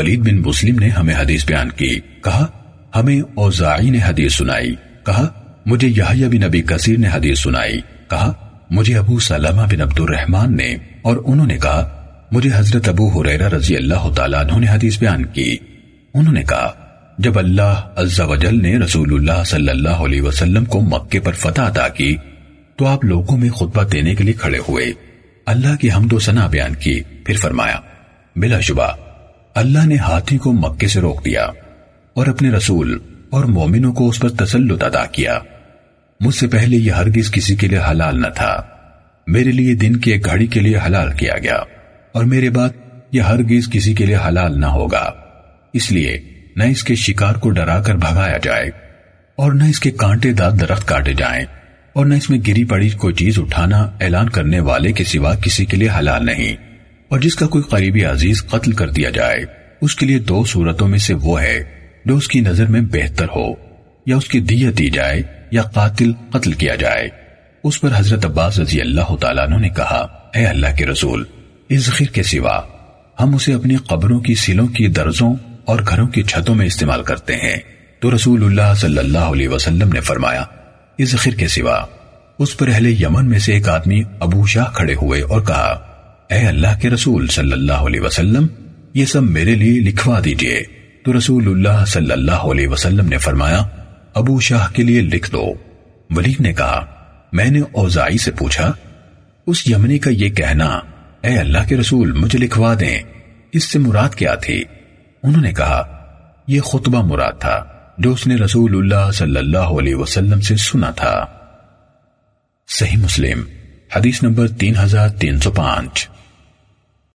ولید بن مسلم نے ہمیں حدیث بیان کی۔ کہا، ہمیں اوزاعی نے حدیث سنائی۔ کہا، مجھے یحییٰ بن نبی کثیر نے حدیث سنائی۔ کہا، مجھے ابو سلمہ بن عبد الرحمن نے۔ اور انہوں نے کہا، مجھے حضرت ابو حریرہ رضی اللہ تعالیٰ عنہ نے حدیث بیان کی۔ انہوں نے کہا، جب اللہ عز و جل نے رسول اللہ صلی اللہ علیہ وسلم کو مکے پر فتح عطا کی، تو آپ لوگوں میں خطبہ دینے کے لیے کھڑے ہوئے۔ اللہ کی حمد و ثنا بیان کی۔ پھر فرمایا، بلا شبہ اللہ نے ہاتھی کو مکے سے روک دیا اور اپنے رسول اور مومنوں کو اس پر تسلط ادا کیا۔ مجھ سے پہلے یہ ہرگز کسی کے لیے حلال نہ تھا۔ میرے لیے دن کی ایک گھڑی کے لیے حلال کیا گیا اور میرے بعد یہ ہرگز کسی کے لیے حلال نہ ہوگا۔ اس لیے نہ اس کے شکار کو ڈرا کر بھگایا جائے اور نہ اس کے کانٹے دار درخت کاٹے جائیں اور نہ اس میں گری پڑی کوئی چیز اٹھانا اعلان کرنے والے کے سوا کسی کے لیے حلال نہیں۔ اور جس کا کوئی قریبی عزیز قتل کر دیا جائے، اس کے لیے دو صورتوں میں سے وہ ہے جو اس کی نظر میں بہتر ہو، یا اس کی دیت دی جائے یا قاتل قتل کیا جائے۔ اس پر حضرت عباس رضی اللہ تعالیٰ نے کہا، اے اللہ کے رسول، اس ذخیر کے سوا ہم اسے اپنی قبروں کی سلوں کی درزوں اور گھروں کی چھتوں میں استعمال کرتے ہیں۔ تو رسول اللہ صلی اللہ علیہ وسلم نے فرمایا، اس ذخیر کے سوا اس پر اہل یمن میں سے ایک آدمی ابو شاہ کھڑے ہوئے اور کہا اے اللہ کے رسول صلی اللہ علیہ وسلم، یہ سب میرے لیے لکھوا دیجیے۔ تو رسول اللہ صلی اللہ علیہ وسلم نے فرمایا، ابو شاہ کے لیے لکھ دو۔ ولید نے کہا، میں نے اوزائی سے پوچھا، اس یمنی کا یہ کہنا، اے اللہ کے رسول مجھے لکھوا دیں، اس سے مراد کیا تھی؟ انہوں نے کہا، یہ خطبہ مراد تھا، جو اس نے رسول اللہ صلی اللہ علیہ وسلم سے سنا تھا۔ صحیح مسلم، حدیث نمبر تین ہزار تین سو پانچ۔